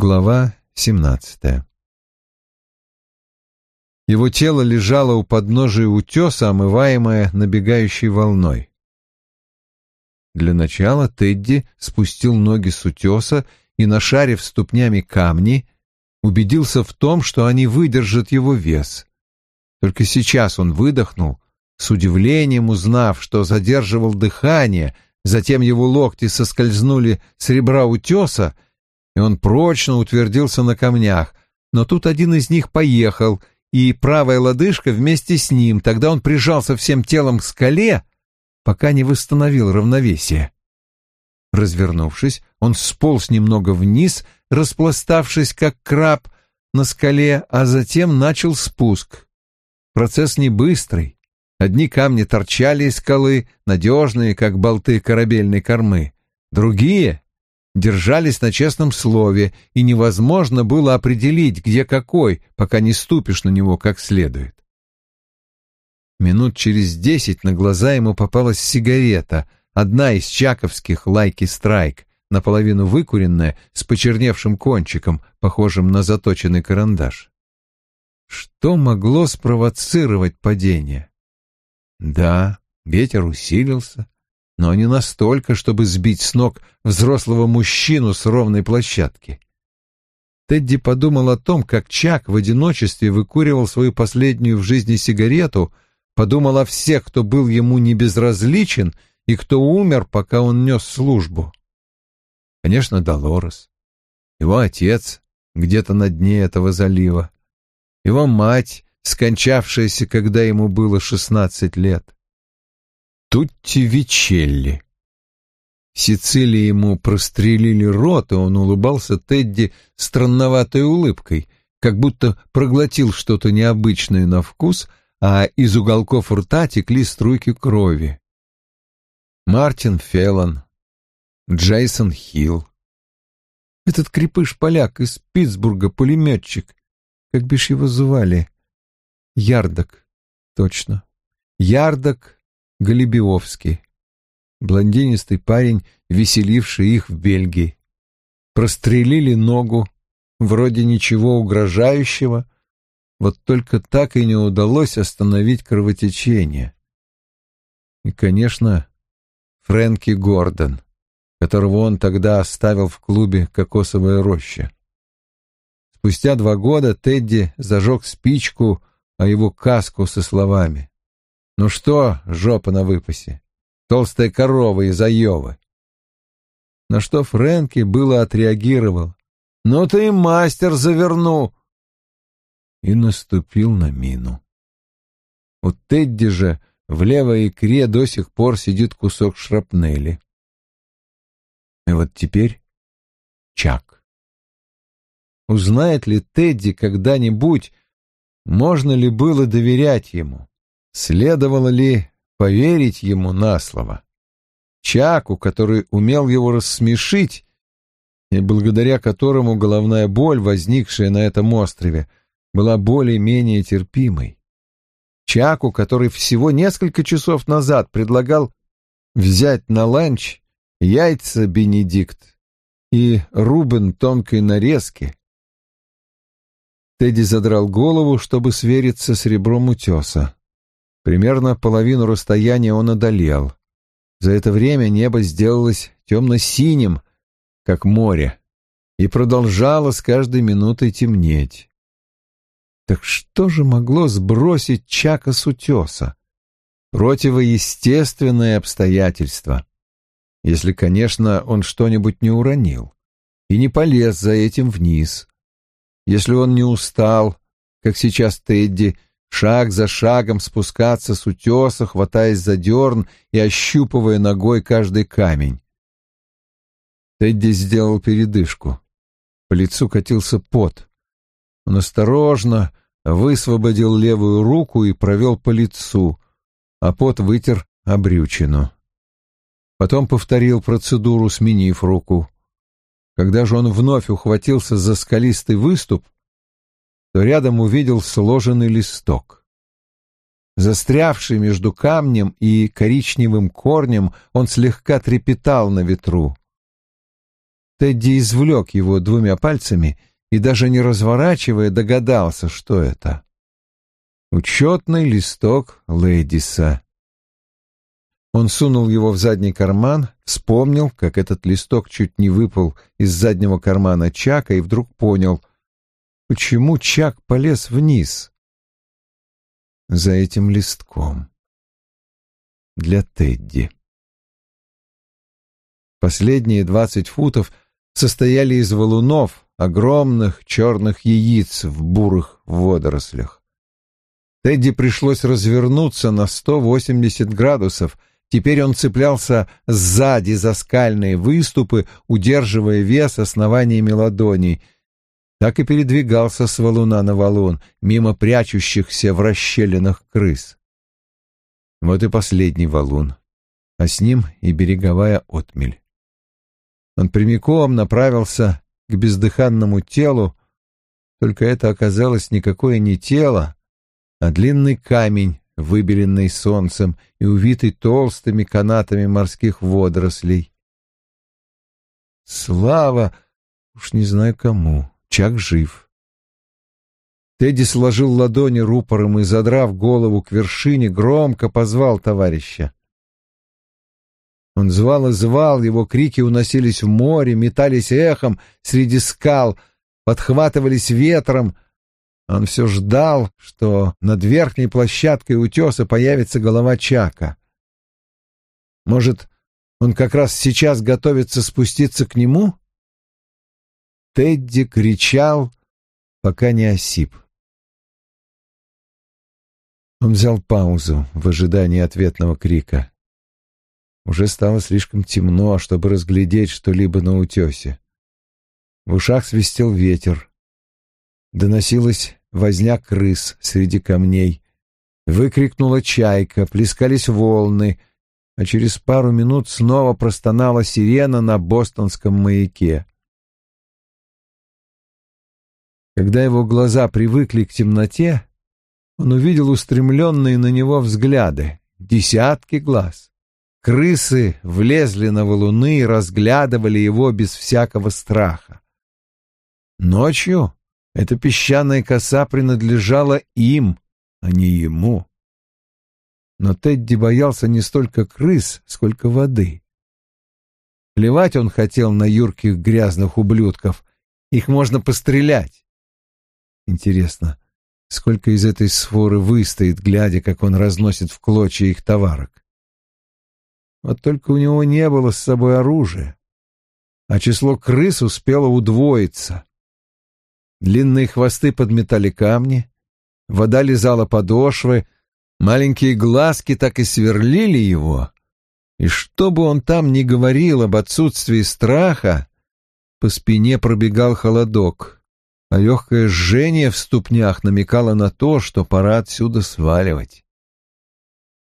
Глава 17 Его тело лежало у подножия утеса, омываемое набегающей волной. Для начала Тедди спустил ноги с утеса и, нашарив ступнями камни, убедился в том, что они выдержат его вес. Только сейчас он выдохнул, с удивлением узнав, что задерживал дыхание, затем его локти соскользнули с ребра утеса, и он прочно утвердился на камнях, но тут один из них поехал, и правая лодыжка вместе с ним, тогда он прижался всем телом к скале, пока не восстановил равновесие. Развернувшись, он сполз немного вниз, распластавшись как краб на скале, а затем начал спуск. Процесс не быстрый. Одни камни торчали из скалы, надежные, как болты корабельной кормы. Другие держались на честном слове, и невозможно было определить, где какой, пока не ступишь на него как следует. Минут через десять на глаза ему попалась сигарета, одна из чаковских «Лайки Страйк», наполовину выкуренная, с почерневшим кончиком, похожим на заточенный карандаш. Что могло спровоцировать падение? Да, ветер усилился, но не настолько, чтобы сбить с ног взрослого мужчину с ровной площадки. Тедди подумал о том, как Чак в одиночестве выкуривал свою последнюю в жизни сигарету, подумал о всех, кто был ему не безразличен и кто умер, пока он нес службу. Конечно, Долорес, его отец где-то на дне этого залива, его мать, скончавшаяся, когда ему было шестнадцать лет. Тутти Вичелли. Сицилии ему прострелили рот, и он улыбался Тедди странноватой улыбкой, как будто проглотил что-то необычное на вкус, а из уголков рта текли струйки крови. Мартин Феллон, Джейсон Хилл. Этот крепыш-поляк из Питтсбурга, пулеметчик, как бишь его звали? Ярдок, точно. Ярдок Голибиовский, блондинистый парень, веселивший их в Бельгии. Прострелили ногу, вроде ничего угрожающего, вот только так и не удалось остановить кровотечение. И, конечно, Фрэнки Гордон, которого он тогда оставил в клубе «Кокосовая роща». Спустя два года Тедди зажег спичку о его каску со словами ну что, жопа на выпасе, толстая корова из Айовы. На что Фрэнки было отреагировал. «Ну ты и мастер заверну!» И наступил на мину. У Тедди же в левой икре до сих пор сидит кусок шрапнели. И вот теперь Чак. Узнает ли Тедди когда-нибудь, можно ли было доверять ему? Следовало ли поверить ему на слово? Чаку, который умел его рассмешить, и благодаря которому головная боль, возникшая на этом острове, была более-менее терпимой. Чаку, который всего несколько часов назад предлагал взять на ланч яйца Бенедикт и Рубен тонкой нарезки. Тедди задрал голову, чтобы свериться с ребром утеса. Примерно половину расстояния он одолел. За это время небо сделалось темно-синим, как море, и продолжало с каждой минутой темнеть. Так что же могло сбросить Чака с утеса? Противоестественное обстоятельство. Если, конечно, он что-нибудь не уронил и не полез за этим вниз. Если он не устал, как сейчас Тедди, шаг за шагом спускаться с утеса, хватаясь за дерн и ощупывая ногой каждый камень. Тедди сделал передышку. По лицу катился пот. Он осторожно высвободил левую руку и провел по лицу, а пот вытер обрючину. Потом повторил процедуру, сменив руку. Когда же он вновь ухватился за скалистый выступ, то рядом увидел сложенный листок. Застрявший между камнем и коричневым корнем, он слегка трепетал на ветру. Тедди извлек его двумя пальцами и, даже не разворачивая, догадался, что это. Учетный листок Лэдиса. Он сунул его в задний карман, вспомнил, как этот листок чуть не выпал из заднего кармана Чака и вдруг понял, почему Чак полез вниз. За этим листком. Для Тедди. Последние двадцать футов состояли из валунов, огромных черных яиц в бурых водорослях. Тедди пришлось развернуться на 180 градусов. Теперь он цеплялся сзади за скальные выступы, удерживая вес основаниями ладоней. Так и передвигался с валуна на валун, мимо прячущихся в расщелинах крыс. Вот и последний валун, а с ним и береговая отмель. Он прямиком направился к бездыханному телу, только это оказалось никакое не тело, а длинный камень, выбеленный солнцем и увитый толстыми канатами морских водорослей. Слава! Уж не знаю кому. Чак жив. Тедди сложил ладони рупором и, задрав голову к вершине, громко позвал товарища. Он звал и звал, его крики уносились в море, метались эхом среди скал, подхватывались ветром. Он все ждал, что над верхней площадкой утеса появится голова Чака. Может, он как раз сейчас готовится спуститься к нему? Тедди кричал, пока не осип. Он взял паузу в ожидании ответного крика. Уже стало слишком темно, чтобы разглядеть что-либо на утесе. В ушах свистел ветер. Доносилась возня крыс среди камней. Выкрикнула чайка, плескались волны, а через пару минут снова простонала сирена на бостонском маяке. Когда его глаза привыкли к темноте, он увидел устремленные на него взгляды, десятки глаз. Крысы влезли на валуны и разглядывали его без всякого страха. Ночью эта песчаная коса принадлежала им, а не ему. Но Тедди боялся не столько крыс, сколько воды. Плевать он хотел на юрких грязных ублюдков. Их можно пострелять. Интересно, сколько из этой своры выстоит, глядя, как он разносит в клочья их товарок? Вот только у него не было с собой оружия, а число крыс успело удвоиться. Длинные хвосты подметали камни, вода лизала подошвы, маленькие глазки так и сверлили его. И что бы он там ни говорил об отсутствии страха, по спине пробегал холодок, а легкое жжение в ступнях намекало на то, что пора отсюда сваливать.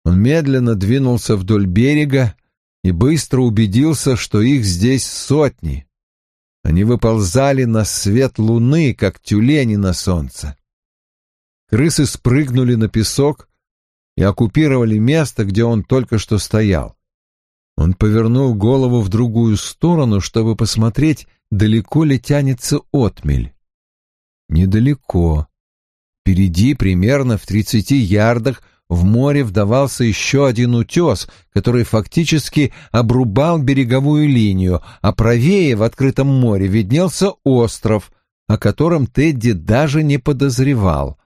Он медленно двинулся вдоль берега и быстро убедился, что их здесь сотни. Они выползали на свет луны, как тюлени на солнце. Крысы спрыгнули на песок и оккупировали место, где он только что стоял. Он повернул голову в другую сторону, чтобы посмотреть, далеко ли тянется отмель. Недалеко. Впереди, примерно в тридцати ярдах, в море вдавался еще один утес, который фактически обрубал береговую линию, а правее в открытом море виднелся остров, о котором Тедди даже не подозревал.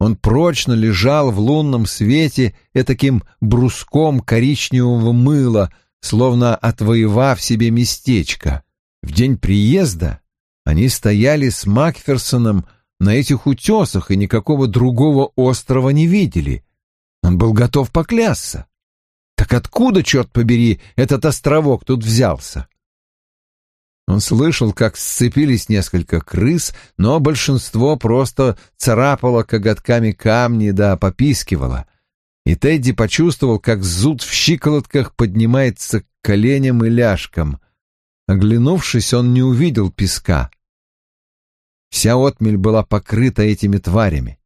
Он прочно лежал в лунном свете этаким бруском коричневого мыла, словно отвоевав себе местечко. В день приезда они стояли с Макферсоном на этих утесах и никакого другого острова не видели — он был готов поклясться. Так откуда, черт побери, этот островок тут взялся? Он слышал, как сцепились несколько крыс, но большинство просто царапало коготками камни да попискивало. И Тедди почувствовал, как зуд в щиколотках поднимается к коленям и ляжкам. Оглянувшись, он не увидел песка. Вся отмель была покрыта этими тварями.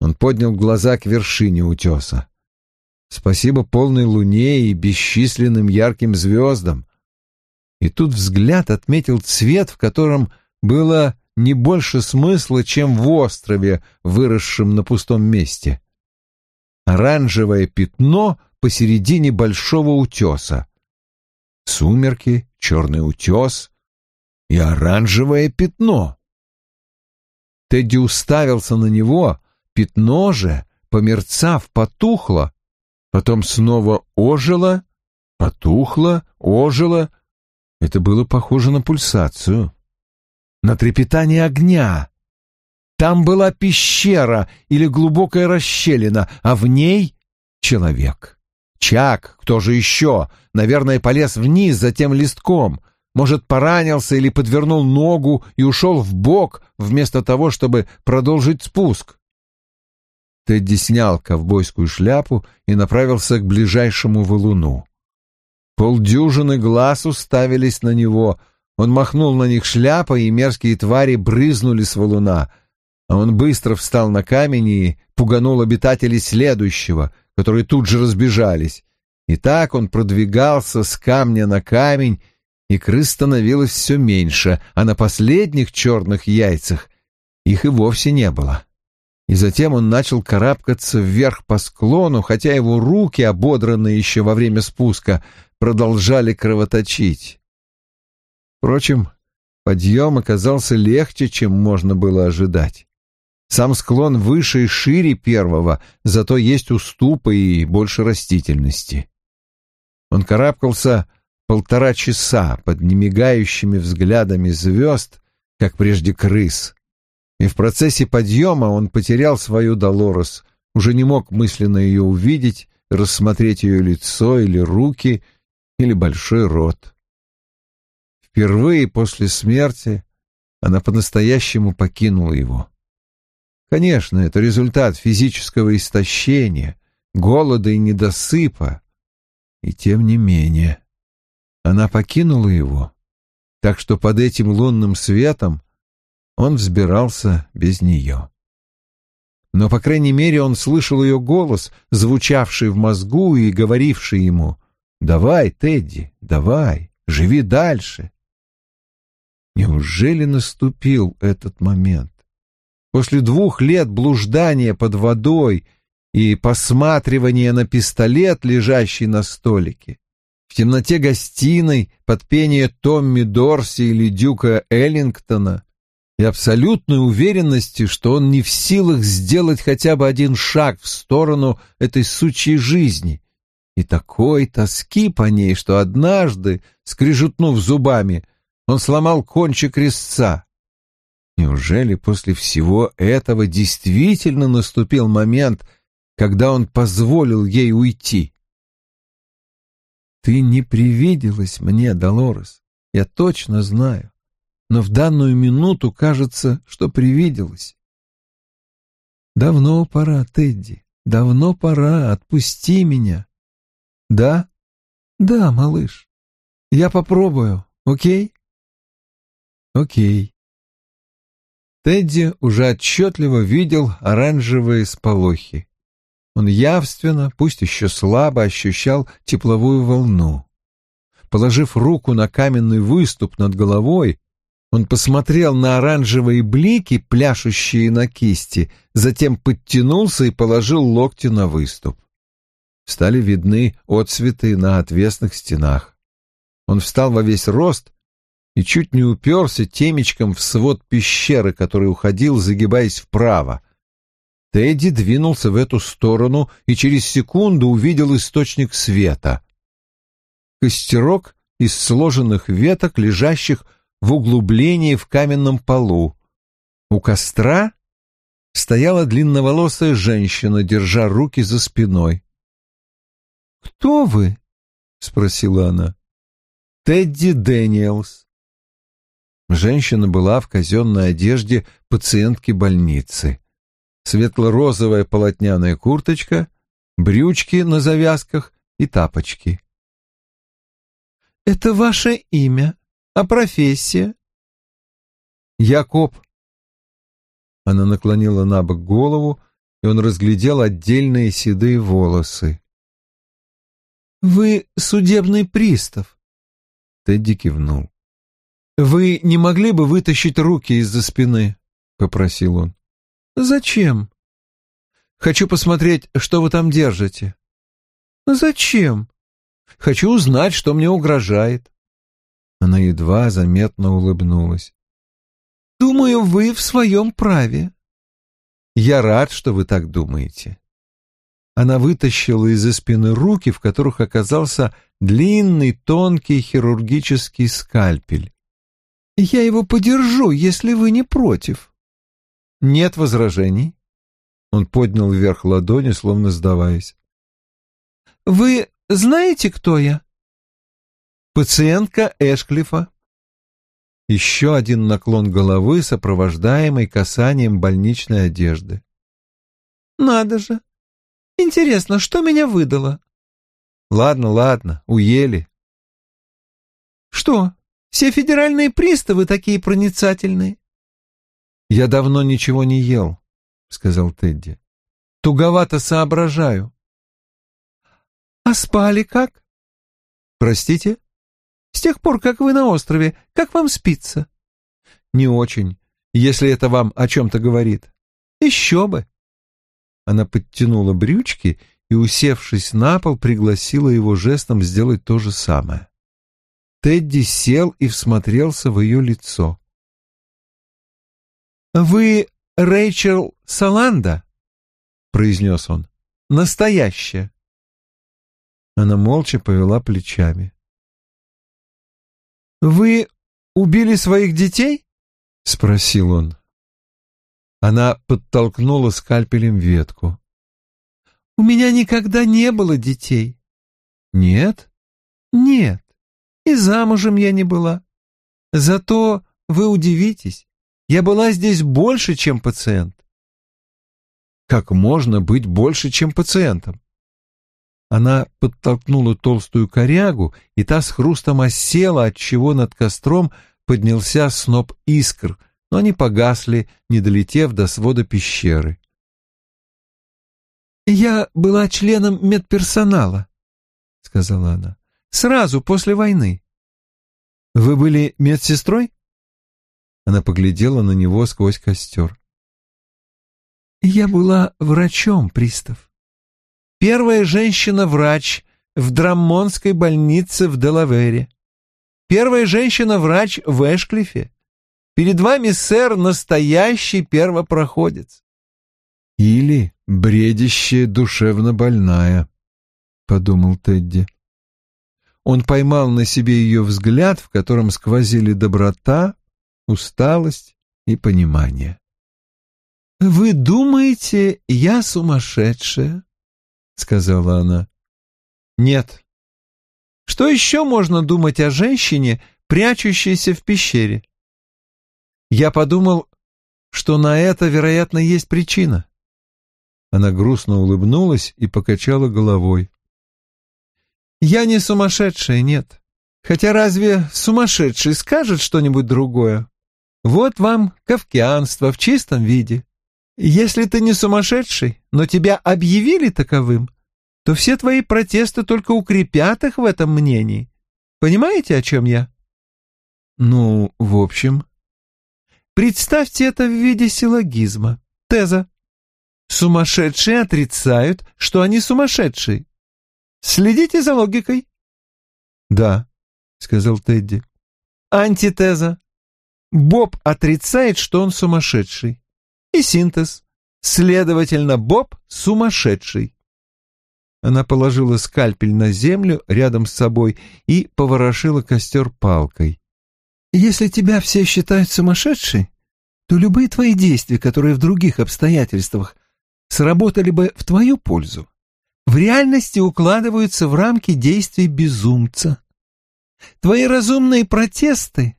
Он поднял глаза к вершине утеса. Спасибо полной луне и бесчисленным ярким звездам. И тут взгляд отметил цвет, в котором было не больше смысла, чем в острове, выросшем на пустом месте. Оранжевое пятно посередине большого утеса. Сумерки, черный утес и оранжевое пятно. Тедди уставился на него, пятно же, померцав, потухло, потом снова ожило, потухло, ожило. Это было похоже на пульсацию, на трепетание огня. Там была пещера или глубокая расщелина, а в ней — человек. Чак, кто же еще? Наверное, полез вниз за тем листком. Может, поранился или подвернул ногу и ушел в бок вместо того, чтобы продолжить спуск. Тедди снял ковбойскую шляпу и направился к ближайшему валуну. Полдюжины глаз уставились на него. Он махнул на них шляпой, и мерзкие твари брызнули с валуна. А он быстро встал на камень и пуганул обитателей следующего, которые тут же разбежались. И так он продвигался с камня на камень, и крыс становилось все меньше, а на последних черных яйцах их и вовсе не было. И затем он начал карабкаться вверх по склону, хотя его руки, ободранные еще во время спуска, продолжали кровоточить. Впрочем, подъем оказался легче, чем можно было ожидать. Сам склон выше и шире первого, зато есть уступы и больше растительности. Он карабкался полтора часа под немигающими взглядами звезд, как прежде крыс. И в процессе подъема он потерял свою Долорес, уже не мог мысленно ее увидеть, рассмотреть ее лицо или руки, или большой рот. Впервые после смерти она по-настоящему покинула его. Конечно, это результат физического истощения, голода и недосыпа. И тем не менее, она покинула его, так что под этим лунным светом он взбирался без нее. Но, по крайней мере, он слышал ее голос, звучавший в мозгу и говоривший ему «Давай, Тедди, давай, живи дальше». Неужели наступил этот момент? После двух лет блуждания под водой и посматривания на пистолет, лежащий на столике, в темноте гостиной под пение Томми Дорси или Дюка Эллингтона и абсолютной уверенности, что он не в силах сделать хотя бы один шаг в сторону этой сучьей жизни, и такой тоски по ней, что однажды, скрижутнув зубами, он сломал кончик резца. Неужели после всего этого действительно наступил момент, когда он позволил ей уйти? Ты не привиделась мне, Долорес, я точно знаю, но в данную минуту кажется, что привиделась. Давно пора, Тедди, давно пора, отпусти меня. Да? Да, малыш. Я попробую, окей? Окей. Тедди уже отчетливо видел оранжевые сполохи. Он явственно, пусть еще слабо, ощущал тепловую волну. Положив руку на каменный выступ над головой, он посмотрел на оранжевые блики, пляшущие на кисти, затем подтянулся и положил локти на выступ. Стали видны отцветы на отвесных стенах. Он встал во весь рост и чуть не уперся темечком в свод пещеры, который уходил, загибаясь вправо. Тедди двинулся в эту сторону и через секунду увидел источник света. Костерок из сложенных веток, лежащих в углублении в каменном полу. У костра стояла длинноволосая женщина, держа руки за спиной. «Кто вы?» — спросила она. «Тедди Дэниелс». Женщина была в казенной одежде пациентки больницы. Светло-розовая полотняная курточка, брючки на завязках и тапочки. «Это ваше имя, а профессия?» «Якоб». Она наклонила на бок голову, и он разглядел отдельные седые волосы. «Вы судебный пристав?» Тедди кивнул. «Вы не могли бы вытащить руки из-за спины?» — попросил он. «Зачем?» «Хочу посмотреть, что вы там держите». «Зачем?» «Хочу узнать, что мне угрожает». Она едва заметно улыбнулась. «Думаю, вы в своем праве». «Я рад, что вы так думаете». Она вытащила из-за спины руки, в которых оказался длинный, тонкий хирургический скальпель. «Я его подержу, если вы не против». «Нет возражений». Он поднял вверх ладони, словно сдаваясь. «Вы знаете, кто я?» «Пациентка Эшклифа». Еще один наклон головы, сопровождаемый касанием больничной одежды. «Надо же! Интересно, что меня выдало?» «Ладно, ладно, уели». «Что, все федеральные приставы такие проницательные?» «Я давно ничего не ел», — сказал Тедди. «Туговато соображаю». «А спали как?» «Простите?» «С тех пор, как вы на острове, как вам спится?» «Не очень, если это вам о чем-то говорит». «Еще бы!» Она подтянула брючки и, усевшись на пол, пригласила его жестом сделать то же самое. Тедди сел и всмотрелся в ее лицо. «Вы Рэйчел Саланда?» — произнес он. «Настоящая». Она молча повела плечами. «Вы убили своих детей?» — спросил он. Она подтолкнула скальпелем ветку. «У меня никогда не было детей». «Нет?» «Нет. И замужем я не была. Зато вы удивитесь, я была здесь больше, чем пациент». «Как можно быть больше, чем пациентом?» Она подтолкнула толстую корягу, и та с хрустом осела, отчего над костром поднялся сноп искр, но они погасли, не долетев до свода пещеры. «Я была членом медперсонала», — сказала она, — «сразу после войны». «Вы были медсестрой?» Она поглядела на него сквозь костер. «Я была врачом, пристав. Первая женщина-врач в Драммонской больнице в Делавере. Первая женщина-врач в Эшклифе. Перед вами, сэр, настоящий первопроходец. Или бредящая душевно больная, — подумал Тедди. Он поймал на себе ее взгляд, в котором сквозили доброта, усталость и понимание. «Вы думаете, я сумасшедшая?» сказала она. Нет. Что еще можно думать о женщине, прячущейся в пещере? Я подумал, что на это, вероятно, есть причина. Она грустно улыбнулась и покачала головой. Я не сумасшедшая, нет. Хотя разве сумасшедший скажет что-нибудь другое? Вот вам кавкианство в чистом виде. Если ты не сумасшедший, но тебя объявили таковым, то все твои протесты только укрепят их в этом мнении. Понимаете, о чем я? Ну, в общем. Представьте это в виде силлогизма. Теза. Сумасшедшие отрицают, что они сумасшедшие. Следите за логикой? Да, сказал Тедди. Антитеза. Боб отрицает, что он сумасшедший и синтез. Следовательно, Боб сумасшедший. Она положила скальпель на землю рядом с собой и поворошила костер палкой. «Если тебя все считают сумасшедшей, то любые твои действия, которые в других обстоятельствах сработали бы в твою пользу, в реальности укладываются в рамки действий безумца. Твои разумные протесты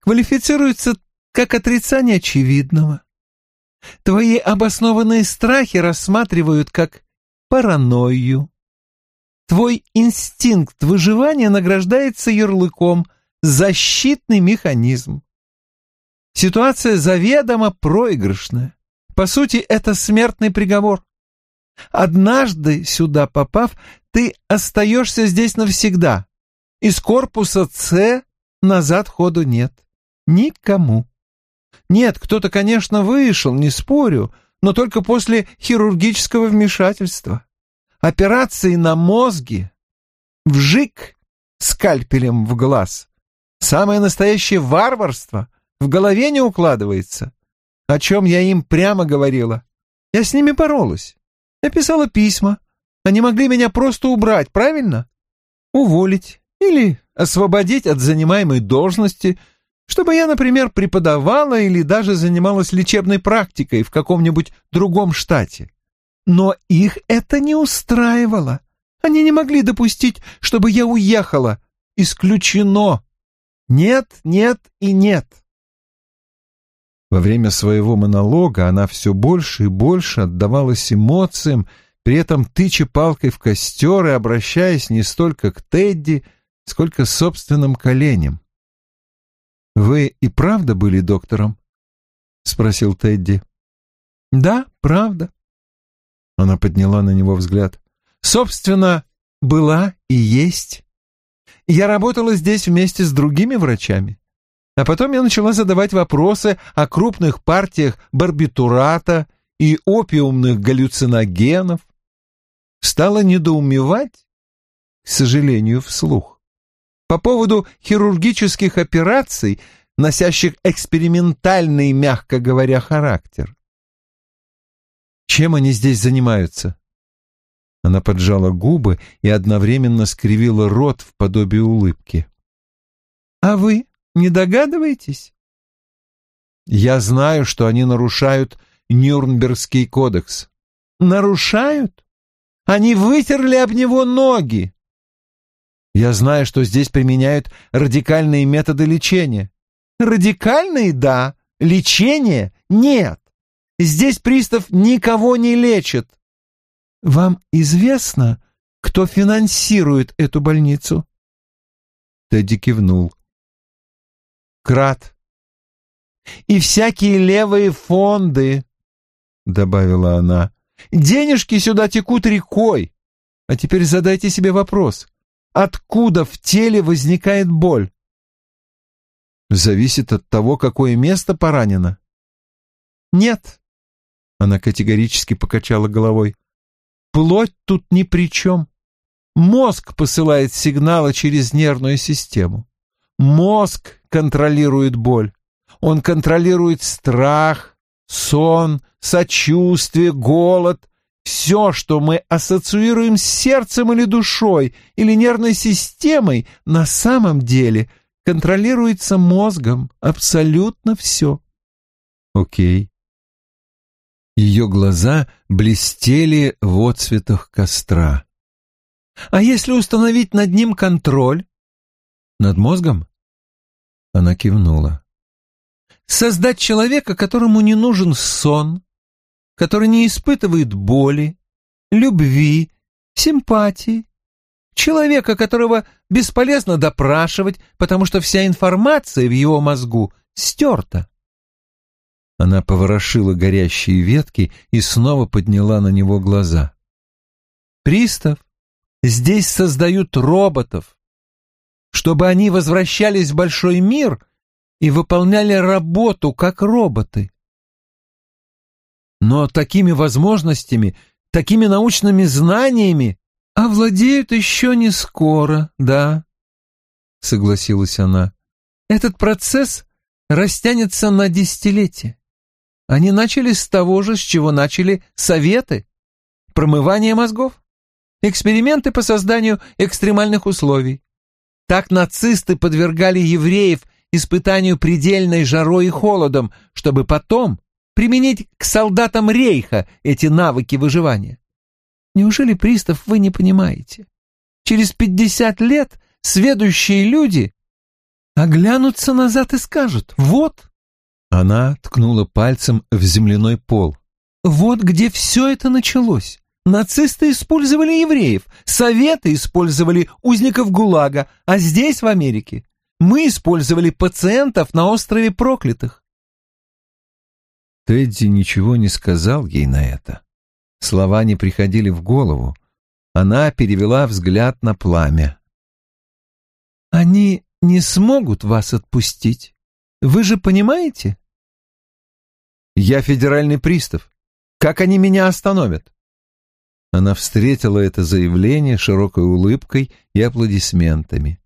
квалифицируются как отрицание очевидного. Твои обоснованные страхи рассматривают как паранойю. Твой инстинкт выживания награждается ярлыком «защитный механизм». Ситуация заведомо проигрышная. По сути, это смертный приговор. Однажды, сюда попав, ты остаешься здесь навсегда. Из корпуса С назад ходу нет. Никому. Нет, кто-то, конечно, вышел, не спорю, но только после хирургического вмешательства. Операции на мозге. Вжик скальпелем в глаз. Самое настоящее варварство в голове не укладывается. О чем я им прямо говорила. Я с ними боролась. Я писала письма. Они могли меня просто убрать, правильно? Уволить или освободить от занимаемой должности, чтобы я, например, преподавала или даже занималась лечебной практикой в каком-нибудь другом штате. Но их это не устраивало. Они не могли допустить, чтобы я уехала. Исключено. Нет, нет и нет. Во время своего монолога она все больше и больше отдавалась эмоциям, при этом тыча палкой в костер и обращаясь не столько к Тедди, сколько собственным коленям. «Вы и правда были доктором?» — спросил Тедди. «Да, правда». Она подняла на него взгляд. «Собственно, была и есть. Я работала здесь вместе с другими врачами. А потом я начала задавать вопросы о крупных партиях барбитурата и опиумных галлюциногенов. Стала недоумевать, к сожалению, вслух, по поводу хирургических операций, носящих экспериментальный, мягко говоря, характер. Чем они здесь занимаются? Она поджала губы и одновременно скривила рот в подобие улыбки. «А вы не догадываетесь?» «Я знаю, что они нарушают Нюрнбергский кодекс». «Нарушают? Они вытерли об него ноги!» «Я знаю, что здесь применяют радикальные методы лечения». «Радикальные — да, лечение — нет. Здесь пристав никого не лечит. Вам известно, кто финансирует эту больницу? Тедди кивнул. Крат. И всякие левые фонды, добавила она. Денежки сюда текут рекой. А теперь задайте себе вопрос. Откуда в теле возникает боль? Зависит от того, какое место поранено. Нет. Она категорически покачала головой. Плоть тут ни при чем. Мозг посылает сигналы через нервную систему. Мозг контролирует боль. Он контролирует страх, сон, сочувствие, голод, все, что мы ассоциируем с сердцем или душой, или нервной системой, на самом деле контролируется мозгом абсолютно все. Окей. Ее глаза блестели в отцветах костра. «А если установить над ним контроль?» «Над мозгом?» Она кивнула. «Создать человека, которому не нужен сон, который не испытывает боли, любви, симпатии, человека, которого бесполезно допрашивать, потому что вся информация в его мозгу стерта. Она поворошила горящие ветки и снова подняла на него глаза. «Пристав, здесь создают роботов, чтобы они возвращались в большой мир и выполняли работу как роботы. Но такими возможностями, такими научными знаниями овладеют еще не скоро, да, — согласилась она. Этот процесс растянется на десятилетия. Они начали с того же, с чего начали советы. Промывание мозгов. Эксперименты по созданию экстремальных условий. Так нацисты подвергали евреев испытанию предельной жарой и холодом, чтобы потом применить к солдатам рейха эти навыки выживания. Неужели, пристав, вы не понимаете? Через пятьдесят лет следующие люди оглянутся назад и скажут «Вот, она ткнула пальцем в земляной пол. «Вот где все это началось. Нацисты использовали евреев, советы использовали узников ГУЛАГа, а здесь, в Америке, мы использовали пациентов на острове проклятых». Тедди ничего не сказал ей на это. Слова не приходили в голову. Она перевела взгляд на пламя. Они не смогут вас отпустить. Вы же понимаете? Я федеральный пристав. Как они меня остановят? Она встретила это заявление широкой улыбкой и аплодисментами.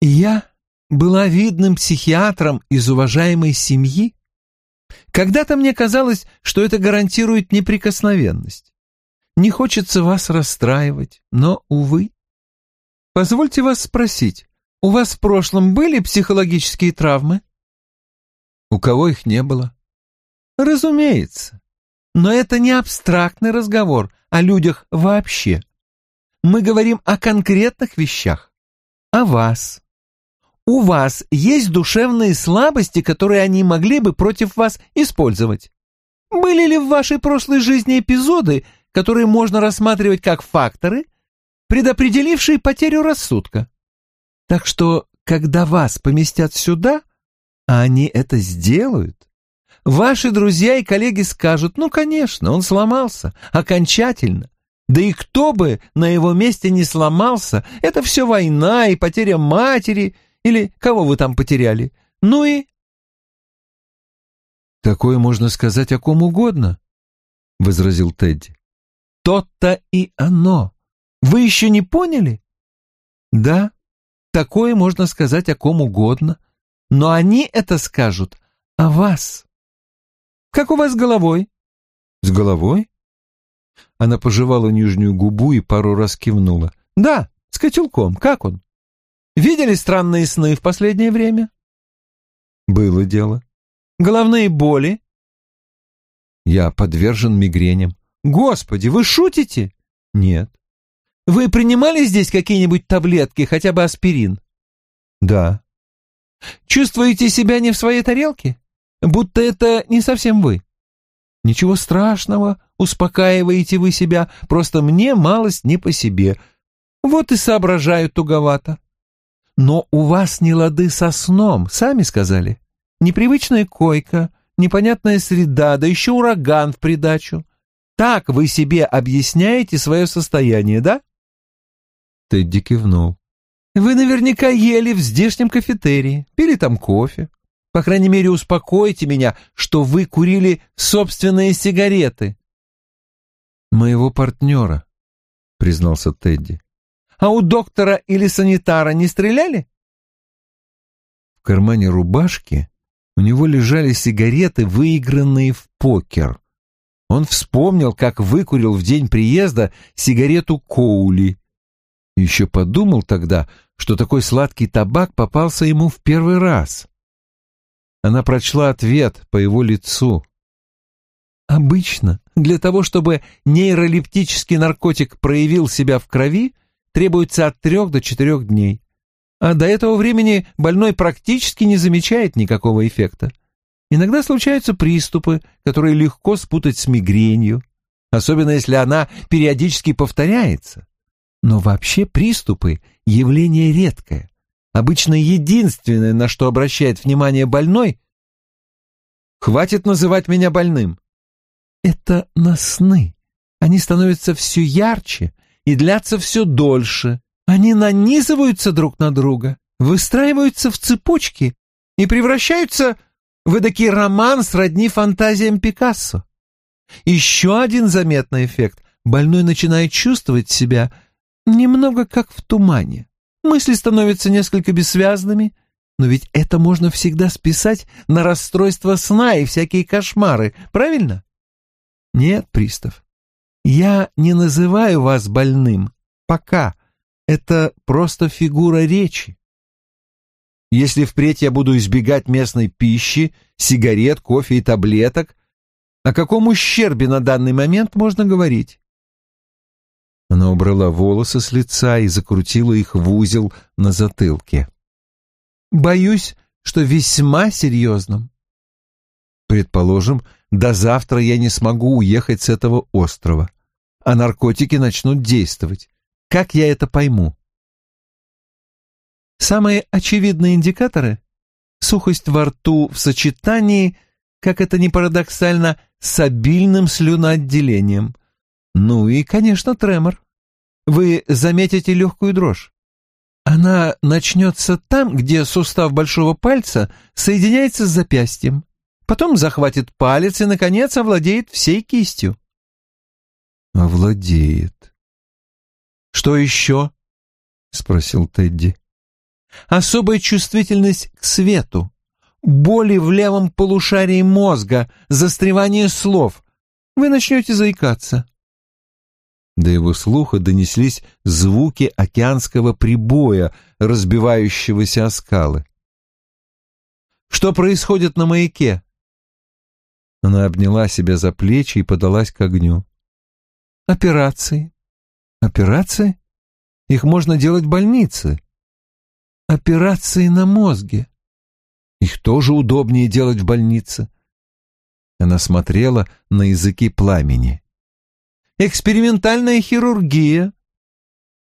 «Я была видным психиатром из уважаемой семьи. Когда-то мне казалось, что это гарантирует неприкосновенность. Не хочется вас расстраивать, но, увы. Позвольте вас спросить, у вас в прошлом были психологические травмы? У кого их не было? Разумеется. Но это не абстрактный разговор о людях вообще. Мы говорим о конкретных вещах. О вас. У вас есть душевные слабости, которые они могли бы против вас использовать. Были ли в вашей прошлой жизни эпизоды, которые можно рассматривать как факторы, предопределившие потерю рассудка? Так что, когда вас поместят сюда, а они это сделают, Ваши друзья и коллеги скажут, ну, конечно, он сломался, окончательно. Да и кто бы на его месте не сломался, это все война и потеря матери, или кого вы там потеряли. Ну и... Такое можно сказать о ком угодно, — возразил Тедди. То-то и оно. Вы еще не поняли? Да, такое можно сказать о ком угодно, но они это скажут о вас. Как у вас с головой?» «С головой?» Она пожевала нижнюю губу и пару раз кивнула. «Да, с котелком. Как он? Видели странные сны в последнее время?» «Было дело». «Головные боли?» «Я подвержен мигреням». «Господи, вы шутите?» «Нет». «Вы принимали здесь какие-нибудь таблетки, хотя бы аспирин?» «Да». «Чувствуете себя не в своей тарелке?» Будто это не совсем вы. Ничего страшного, успокаиваете вы себя, просто мне малость не по себе. Вот и соображаю туговато. Но у вас не лады со сном, сами сказали. Непривычная койка, непонятная среда, да еще ураган в придачу. Так вы себе объясняете свое состояние, да? Тедди кивнул. Вы наверняка ели в здешнем кафетерии, пили там кофе. По крайней мере, успокойте меня, что вы курили собственные сигареты. Моего партнера, признался Тедди. А у доктора или санитара не стреляли? В кармане рубашки у него лежали сигареты, выигранные в покер. Он вспомнил, как выкурил в день приезда сигарету Коули. Еще подумал тогда, что такой сладкий табак попался ему в первый раз. Она прочла ответ по его лицу. Обычно для того, чтобы нейролептический наркотик проявил себя в крови, требуется от трех до четырех дней. А до этого времени больной практически не замечает никакого эффекта. Иногда случаются приступы, которые легко спутать с мигренью, особенно если она периодически повторяется. Но вообще приступы – явление редкое. Обычно единственное, на что обращает внимание больной — «Хватит называть меня больным». Это на сны. Они становятся все ярче и длятся все дольше. Они нанизываются друг на друга, выстраиваются в цепочки и превращаются в эдакий роман сродни фантазиям Пикассо. Еще один заметный эффект — больной начинает чувствовать себя немного как в тумане. Мысли становятся несколько бессвязными, но ведь это можно всегда списать на расстройство сна и всякие кошмары, правильно? Нет, пристав, я не называю вас больным. Пока. Это просто фигура речи. Если впредь я буду избегать местной пищи, сигарет, кофе и таблеток, о каком ущербе на данный момент можно говорить? Она убрала волосы с лица и закрутила их в узел на затылке. «Боюсь, что весьма серьезным. Предположим, до завтра я не смогу уехать с этого острова, а наркотики начнут действовать. Как я это пойму?» Самые очевидные индикаторы — сухость во рту в сочетании, как это ни парадоксально, с обильным слюноотделением, ну и, конечно, тремор. Вы заметите легкую дрожь. Она начнется там, где сустав большого пальца соединяется с запястьем, потом захватит палец и, наконец, овладеет всей кистью. Овладеет. Что еще? — спросил Тедди. Особая чувствительность к свету, боли в левом полушарии мозга, застревание слов. Вы начнете заикаться. До его слуха донеслись звуки океанского прибоя, разбивающегося о скалы. «Что происходит на маяке?» Она обняла себя за плечи и подалась к огню. «Операции». «Операции? Их можно делать в больнице». «Операции на мозге». «Их тоже удобнее делать в больнице». Она смотрела на языки пламени экспериментальная хирургия.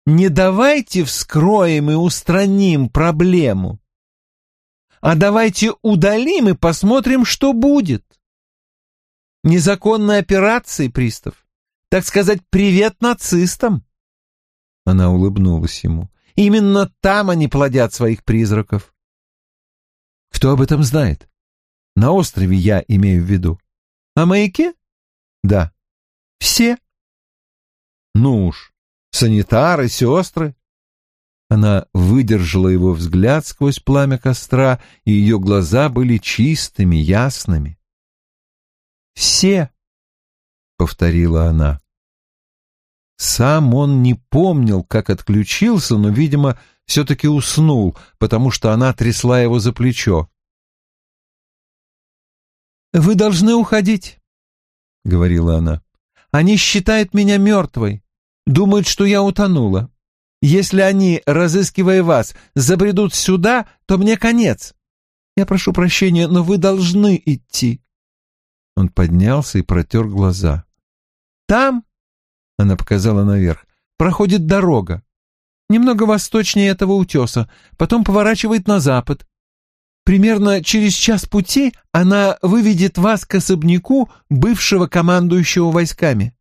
Не давайте вскроем и устраним проблему, а давайте удалим и посмотрим, что будет. Незаконные операции, пристав. Так сказать, привет нацистам. Она улыбнулась ему. Именно там они плодят своих призраков. Кто об этом знает? На острове я имею в виду. О маяке? Да. Все. Ну уж, санитары, сестры. Она выдержала его взгляд сквозь пламя костра, и ее глаза были чистыми, ясными. «Все», — повторила она. Сам он не помнил, как отключился, но, видимо, все-таки уснул, потому что она трясла его за плечо. «Вы должны уходить», — говорила она. Они считают меня мертвой, думают, что я утонула. Если они, разыскивая вас, забредут сюда, то мне конец. Я прошу прощения, но вы должны идти. Он поднялся и протер глаза. Там, она показала наверх, проходит дорога. Немного восточнее этого утеса, потом поворачивает на запад. Примерно через час пути она выведет вас к особняку бывшего командующего войсками.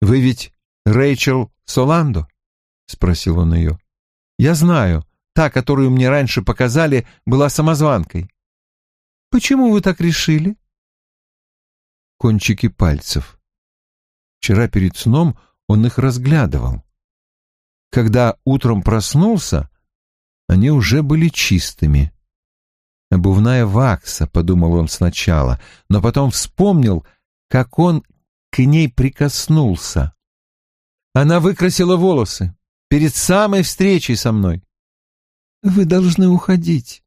«Вы ведь Рэйчел Соландо?» — спросил он ее. «Я знаю, та, которую мне раньше показали, была самозванкой». «Почему вы так решили?» Кончики пальцев. Вчера перед сном он их разглядывал. Когда утром проснулся, они уже были чистыми. Обувная вакса, подумал он сначала, но потом вспомнил, как он к ней прикоснулся. Она выкрасила волосы перед самой встречей со мной. «Вы должны уходить».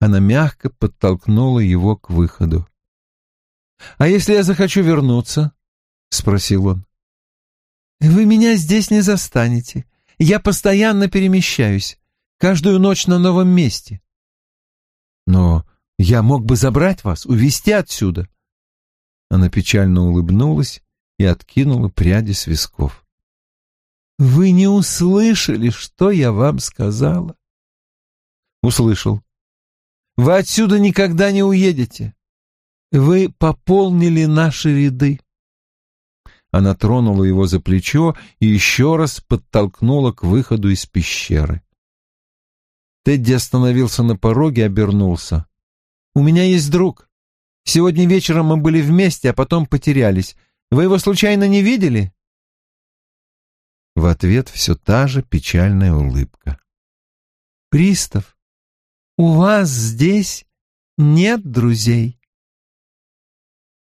Она мягко подтолкнула его к выходу. «А если я захочу вернуться?» — спросил он. «Вы меня здесь не застанете. Я постоянно перемещаюсь, каждую ночь на новом месте. Но я мог бы забрать вас, увезти отсюда. Она печально улыбнулась и откинула пряди с висков. Вы не услышали, что я вам сказала? Услышал. Вы отсюда никогда не уедете. Вы пополнили наши ряды. Она тронула его за плечо и еще раз подтолкнула к выходу из пещеры. Тедди остановился на пороге и обернулся. «У меня есть друг. Сегодня вечером мы были вместе, а потом потерялись. Вы его случайно не видели?» В ответ все та же печальная улыбка. «Пристав, у вас здесь нет друзей?»